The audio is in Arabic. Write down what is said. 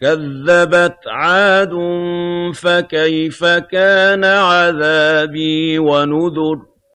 كَذَّبَتْ عَادٌ فَكَيْفَ كَانَ عَذَابِي وَنُذُرِ